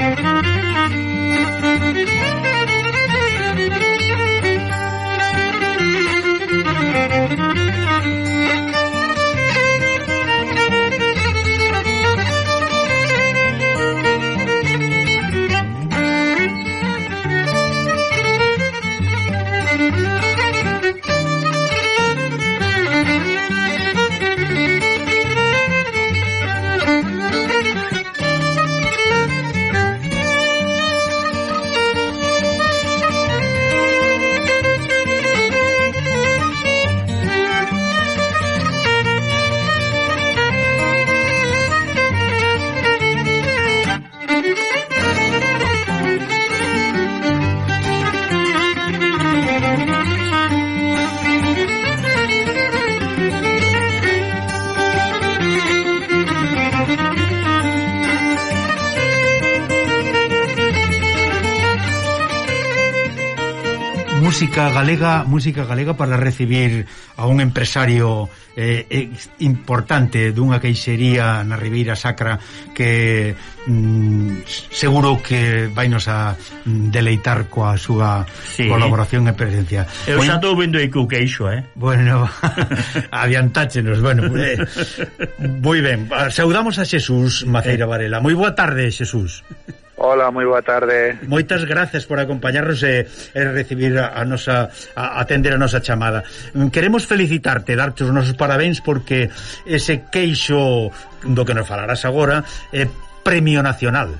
Thank you. música galega, música galega para recibir a un empresario eh, eh, importante dunha queixería na Ribeira Sacra que mm, seguro que vainos a mm, deleitar coa súa sí. colaboración e presencia. Eu xa estou vendo aí co queixo, eh? Bueno, adiantáchenos, bueno. Eh, moi ben, saudamos a Xesús Maceira Varela. Moi boa tarde, Xesús. Hola, moi boa tarde. Moitas gracias por acompañarnos e, e recibir a, a nosa a, atender a nosa chamada. Mm, queremos felicitarte, darte os nosos parabéns porque ese queixo do que nos falarás agora é premio nacional.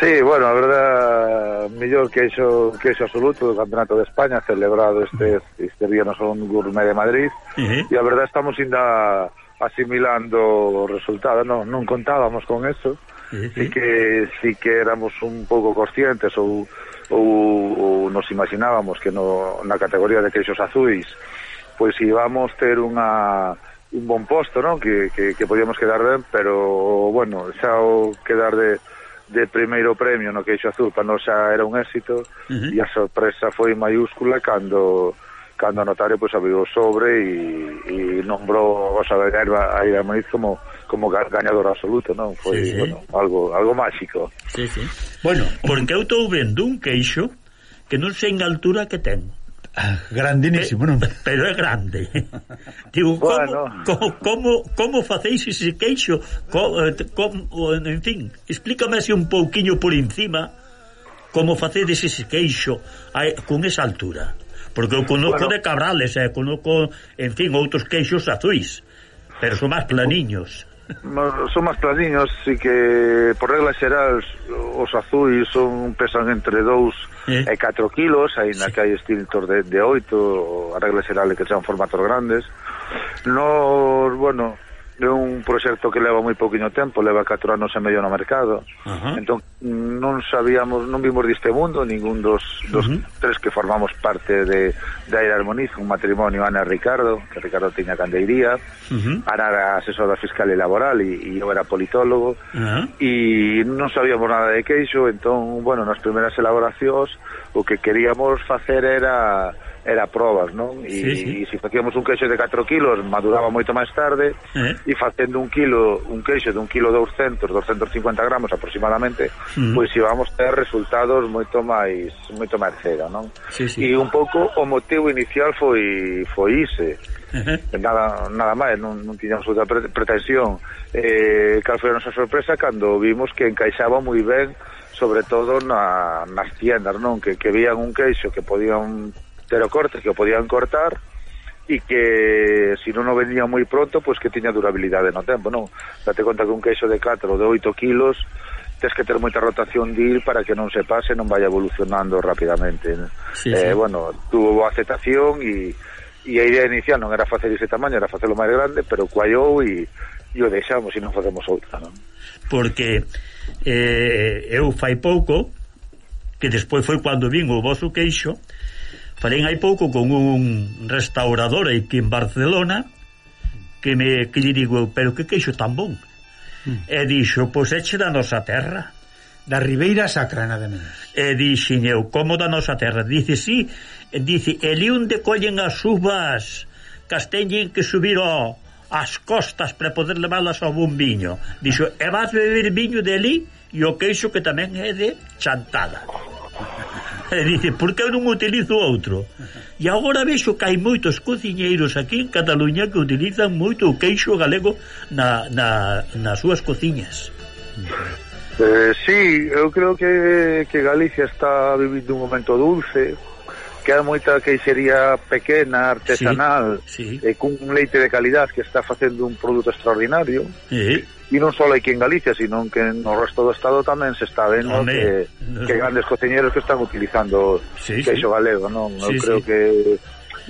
Sí, bueno, a verdad, mellor queixo, queixo absoluto do Campeonato de España celebrado este, este día no Salón Gourmet de Madrid uh -huh. e a verdad estamos ainda asimilando o resultado, non, non contábamos con eso uh sí que sí que éramos un pouco conscientes ou, ou, ou nos imaginábamos que no, na categoría de queixos azuis pois íbamos ter unha un bon posto, non? Que, que, que podíamos quedar ben, pero, bueno, xa o quedar de, de primeiro premio no queixo azul para nos xa era un éxito uh -huh. e a sorpresa foi maiúscula cando cando o notario pois, abriu o sobre e, e nombrou o Saber a Ira Moniz como como gañador absoluto, non? Foi, sí, sí. bueno, algo algo máxico. Sí, sí. Bueno, porque eu estou vendo un queixo que non sei en altura que ten. Ah, Grandinísimo, non? Pero é grande. Digo, bueno. como, como, como facéis ese queixo? Como, eh, como, en fin, explícame así un pouquiño por encima como facedes ese queixo con esa altura. Porque eu conozco bueno. de cabrales, eh, conozco, en fin, outros queixos azuis, pero son máis planiños. Son máis clariños, e que por regla xeral os azuis son pesan entre 2 eh? e 4 kilos, aínda sí. que hai extintos de, de 8, a regla xeral é que sean formatos grandes. Nos, bueno, un proxecto que leva moi pouquiño tempo, leva 4 anos e medio no mercado. Uh -huh. Entón non sabíamos, non vimos deste mundo ningún dos, dos uh -huh. tres que formamos parte de, de Aire Armoniz, un matrimonio Ana e Ricardo, que Ricardo tiña candeiría, uh -huh. Ana era asesora fiscal e laboral e, e eu era politólogo, uh -huh. e non sabíamos nada de queixo, entón, bueno, nas primeiras elaboracións o que queríamos facer era era probas, non? E, sí, sí. e se facíamos un queixo de 4 kilos maduraba moito máis tarde eh. e facendo un kilo, un queixo de un kilo 200, 250 gramos aproximadamente mm. pois íbamos ter resultados moito máis moito máis cera, non? Sí, sí. E un pouco o motivo inicial foi foi ise uh -huh. nada, nada máis, non, non tiñamos outra pretensión eh, cal foi a nosa sorpresa cando vimos que encaixaba moi ben sobre todo na, nas tiendas, non? Que, que vían un queixo que podían pero cortes que o podían cortar e que se non o vendía moi pronto, pois pues, que tiña durabilidade no tempo, non? Date conta que un queixo de 4 ou de 8 kilos tens que ter moita rotación de para que non se pase, non vaya evolucionando rapidamente. Sí, eh, sí. Bueno, tuvo boa aceptación e, e a idea inicial non era facer ese tamaño, era facelo máis grande, pero cuallou e, e o deixamos e non facemos outra, non? Porque eh, eu fai pouco, que despois foi cando vin o vosso queixo, Falei hai pouco con un restaurador aquí en Barcelona que me que lle digo, pero que queixo tan bon? Mm. E dixo, pois eche da nosa terra. Da Ribeira Sacra, nada menos. E dixen eu, como da nosa terra? Dice, sí, e dice, eli onde collen as uvas que as teñen que subir ao, as costas para poder leválas ao bombiño. viño. Dixo, e vas beber viño deli e o queixo que tamén é de chantada. E dice, por que eu non utilizo outro? E agora vexo que hai moitos cociñeiros aquí en Cataluña que utilizan moito o queixo galego na, na, nas súas cociñas. Eh, sí, eu creo que, que Galicia está vivindo un momento dulce, que hai moita queixería pequena, artesanal, sí, sí. e cun leite de calidad que está facendo un produto extraordinario. Sí e non só aquí en Galicia, sino que no resto do Estado tamén se está vendo Home, que, no... que grandes cociñeros que están utilizando sí, queixo sí. galego, non? Sí, Eu creo sí. que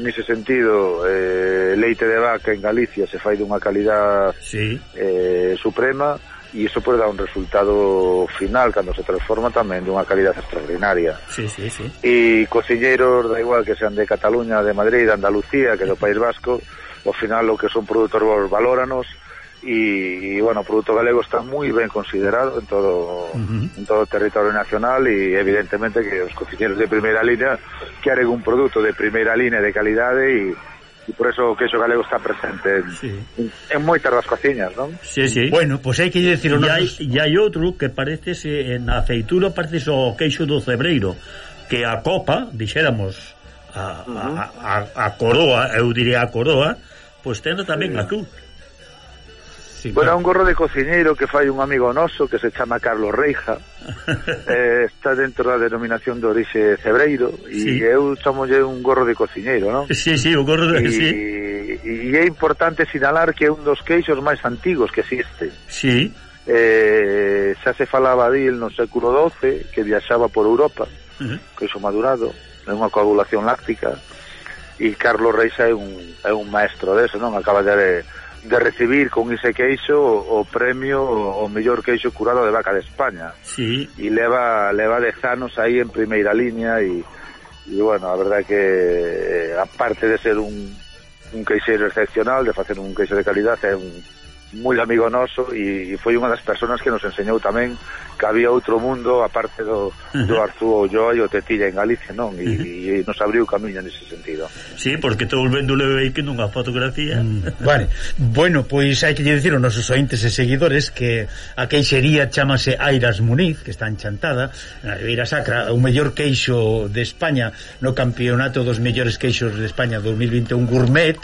nese sentido eh, leite de vaca en Galicia se fai dunha calidad sí. eh, suprema e iso pode dar un resultado final cando se transforma tamén dunha calidad extraordinaria sí, sí, sí. e cociñeros da igual que sean de Cataluña, de Madrid, de Andalucía que do País Vasco ao final o que son produtores valóranos e, e bueno, o produto galego está moi ben considerado en todo uh -huh. en todo o territorio nacional e evidentemente que os cociñeros de primeira línea queren un produto de primeira línea de calidade e e por eso o queixo galego está presente en, sí. en, en moitas das cociñas, non? Sí, sí. Bueno, pois pues hai que dicir e hai, E hai outro que parece en aceitura parece o queixo do cebreiro, que a copa, dixéramos, a, uh -huh. a, a, a coroa, eu diría a coroa, pois pues tendo tamén sí. atún Sí, bueno, claro. un gorro de cociñeiro que fai un amigo noso que se chama Carlos Reija eh, está dentro da denominación de orixe Cebreiro e sí. eu chamolle un gorro de cociñeiro, non? Sí, sí, o gorro de... E, sí. e é importante sinalar que é un dos queixos máis antigos que existe Sí eh, xa se falaba dil no século XII que viaxaba por Europa uh -huh. queixo madurado é unha coagulación láctica e Carlos Reixa é un, é un maestro deso, non? Acaba de de recibir con ese queixo o premio o mellor queixo curado de vaca de España. Sí. E leva leva de anos aí en primeira liña e e bueno, a verdade que eh, aparte de ser un un queixeiro excepcional, de facer un queixo de calidad, é un moi amigo noso e, e foi unha das persoas que nos enseñou tamén que había outro mundo aparte do, do Arzúo Ulloa e o Tetilla en Galicia, non? E, e nos abriu camiño nese sentido. Sí, porque estou volvéndole aí que nunha fotografía. Mm, vale. Bueno, pois hai que lle dicir aos nosos ointes e seguidores que a queixería chamase Airas Muniz, que está enchantada, na Ribeira Sacra, o mellor queixo de España no campeonato dos mellores queixos de España 2021 gourmet.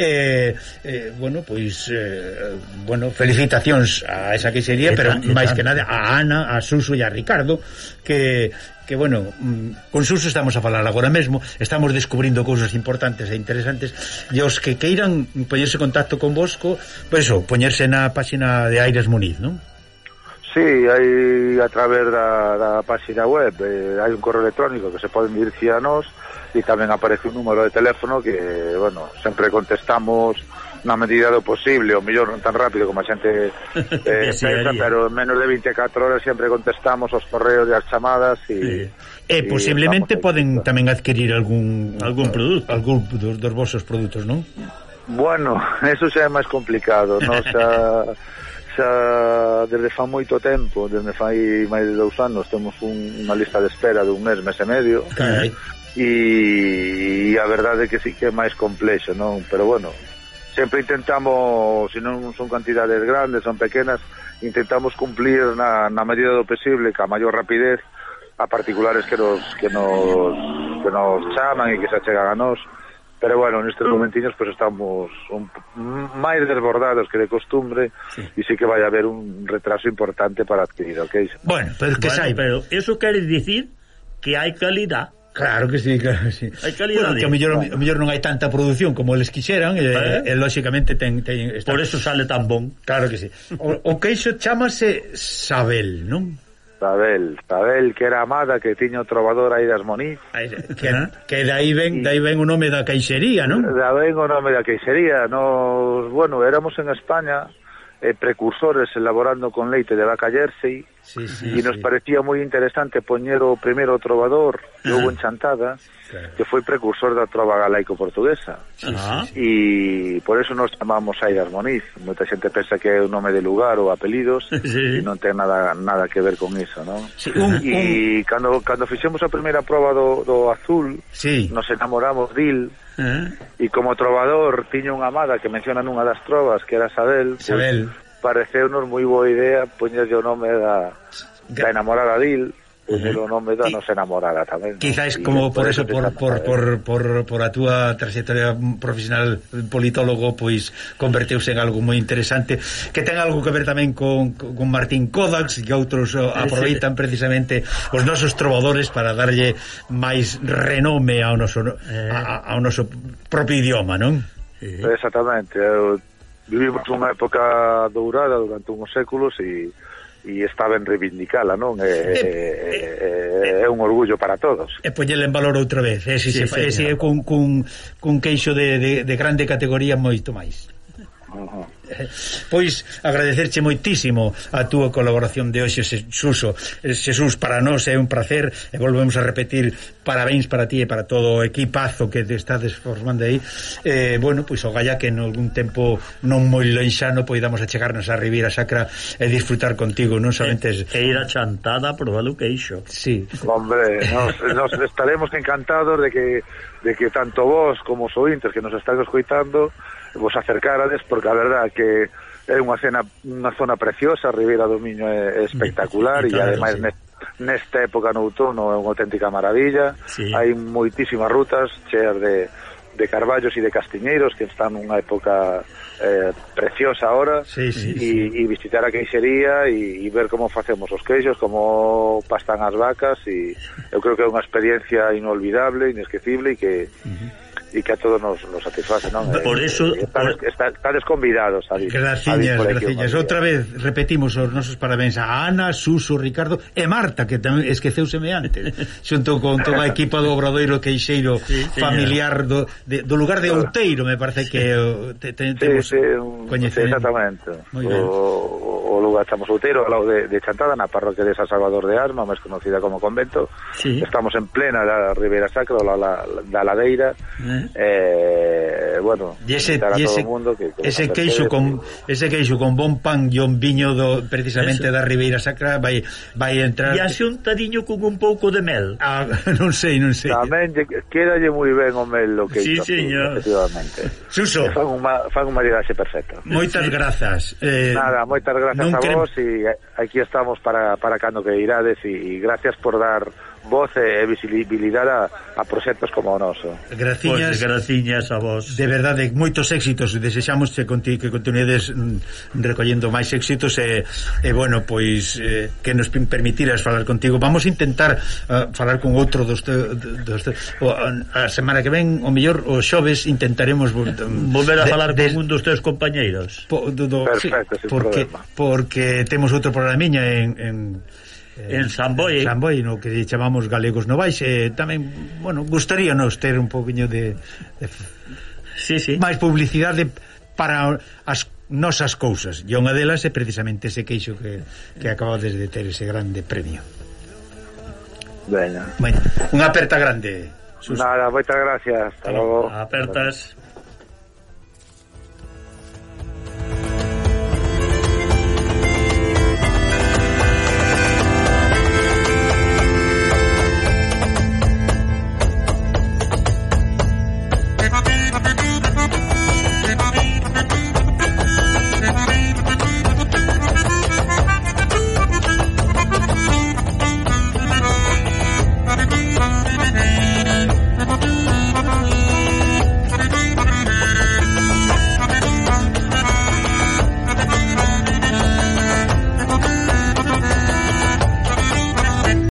Eh, eh, bueno, pois eh, bueno, felicitacións a esa queixería, pero máis que nada a Ana A Suso e a Ricardo, que que bueno, mm, con Suso estamos a falar agora mesmo, estamos descubrindo cousas importantes e interesantes e os que queiran poñerse contacto con vosco, pois pues, poñerse na páxina de Aires Muniz, non? Sí, hai a través da, da páxina web eh, hai un correo electrónico que se poden dirigir a nós e tamén aparece un número de teléfono que, bueno, sempre contestamos na medida do posible, o mellor non tan rápido como a xente eh, pensa, pero en menos de 24 horas sempre contestamos os correos e as chamadas e... E, e posiblemente poden tamén adquirir algún algún produto, algún dos, dos vosos produtos, non? Bueno, eso xa é máis complicado, non? Xa, xa desde fa moito tempo, desde fai máis de dous anos, temos un, unha lista de espera dun mes, mes e medio. Carai. E, e a verdade é que sí que é máis complexo, non? Pero bueno, sempre intentamos, se non son cantidades grandes, son pequenas, intentamos cumplir na, na medida do posible, ca maior rapidez, a particulares que nos, que nos, que nos chaman e que se achegan a nós, pero bueno, nestes mm. momentiños pues, estamos un, máis desbordados que de costumbre sí. e sí que vai haber un retraso importante para adquirir o. Bueno, pero que bueno, sai, pero eso quere dicir que hai calidad Claro que sí, claro que sí. Hai calidade. Bueno, que a mellor, bueno. a mellor non hai tanta produción como eles quixeran, eh? e, lóxicamente ten, ten está... Por eso sale tan bon. Claro que sí. O, o queixo chamase Sabel, non? Sabel, Sabel que era amada que tiña o trovador aí das Moniz. Que, que dai ven, dai ven o nome da queixería, non? Da ven o nome da queixería. Nos, bueno, éramos en España eh, precursores elaborando con leite de vaca jersey sí, sí, e nos sí. parecía moi interesante poñer o primeiro trovador que houve en Chantada claro. que foi precursor da trova galaico-portuguesa. E por eso nos chamamos Aidas Moniz. Moita xente pensa que é o nome de lugar ou apelidos sí. e non ten nada nada que ver con iso, non? Sí, un, e un... cando cando fixemos a primeira prova do, do azul, sí. nos enamoramos dil eh. e como trovador tiña unha amada que menciona nunha das trovas que era Sabel, Sabel. Pues, pareceunos moi boa idea poñerlle o nome da, da enamorada Dil pois o nome da nosa enamorada tamén Quizás ¿no? como por eso, por, por, por, por, por a túa trayectoria profesional politólogo, pois converteuse en algo moi interesante que ten algo que ver tamén con, con Martín Kodax que outros eh, aproveitan precisamente os nosos trovadores para darlle máis renome ao noso, eh. a, ao noso propio idioma, non? Exactamente, eu, vivimos unha época dourada durante uns séculos e e está ben reivindicala, non? É, é, é, é un orgullo para todos. E poñele en valor outra vez, eh, si sí, se, eh, se, sí, con, con, con queixo de, de, de grande categoría moito máis. pois agradecerche moitísimo a túa colaboración de hoxe, Xuso. Eh, Xesús, para nós é un placer e volvemos a repetir parabéns para ti e para todo o equipazo que te estades formando aí. Eh, bueno, pois o galla que en algún tempo non moi lonxano poidamos achegarnos a Riviera Sacra e disfrutar contigo, non somente... E, e ir a chantada por o que. Sí. Hombre, nos, nos estaremos encantados de que de que tanto vos como os ointes que nos están escoitando vos acercarades porque a verdad que é unha cena unha zona preciosa, a Ribeira do Miño é espectacular e, e claro, ademais sí. nesta época no outono é unha auténtica maravilla. Sí. Hai moitísimas rutas cheas de de carballos e de castiñeiros que están nunha época eh, preciosa ahora sí, sí, e, sí. e visitar a queixería e, e ver como facemos os queixos como pastan as vacas e eu creo que é unha experiencia inolvidable, inesquecible e que uh -huh e que a todos nos, nos satisface, non? Por eh, eso... Eh, estades, por... Está, estades convidados a vir. Graciñas, graciñas. Outra vez repetimos os nosos parabéns a Ana, Suso, Ricardo e Marta, que tamén esqueceuseme antes, xunto con toda a equipa do Obradoiro Queixeiro sí, familiar do, de, do lugar de Outeiro, me parece que te, te, temos sí, sí, un, coñecemento. Sí, exactamente. Moi o, o Luga estamos Utero, ao lado de, de Chantada, na parroquia de San Salvador de Asma, máis conocida como Convento. Sí. Estamos en plena da Ribeira Sacra, la, la, da Ladeira. Eh. eh bueno, e ese, e ese, mundo que, que ese queixo con ese queixo con bon pan e un viño do precisamente Eso. da Ribeira Sacra vai vai entrar. E así un tadiño con un pouco de mel. Ah, non sei, non sei. Tamén quedalle moi ben o mel lo que Sí, señor. Efectivamente. Suso. Fan un, fan un maridaxe perfecto. Moitas sí. grazas. Eh, Nada, moitas grazas a e aquí estamos para para cando que irades e, e gracias por dar voz e visibilidade a, a proxectos como o noso. Graciñas, pues, graciñas a vos. De verdade, moitos éxitos, desexamos que, conti, que continuedes mm, recollendo máis éxitos e, e bueno, pois eh, que nos permitiras falar contigo. Vamos a intentar uh, falar con outro dos, te, dos te, o, a semana que ven, o mellor o xoves intentaremos mm, volver a de, falar de, con un dos teus compañeiros. Po, do, do, Perfecto, sí, porque, problema. porque temos outro programiña en, en Eh, en Samboy. Samboy, no que chamamos galegos novais, eh, tamén, bueno, gustaríanos ter un poquinho de, de sí, sí. máis publicidade para as nosas cousas. E unha delas é precisamente ese queixo que, que acabades de ter ese grande premio. Bueno. bueno unha aperta grande. Sus... Nada, moitas gracias. Hasta logo. Apertas.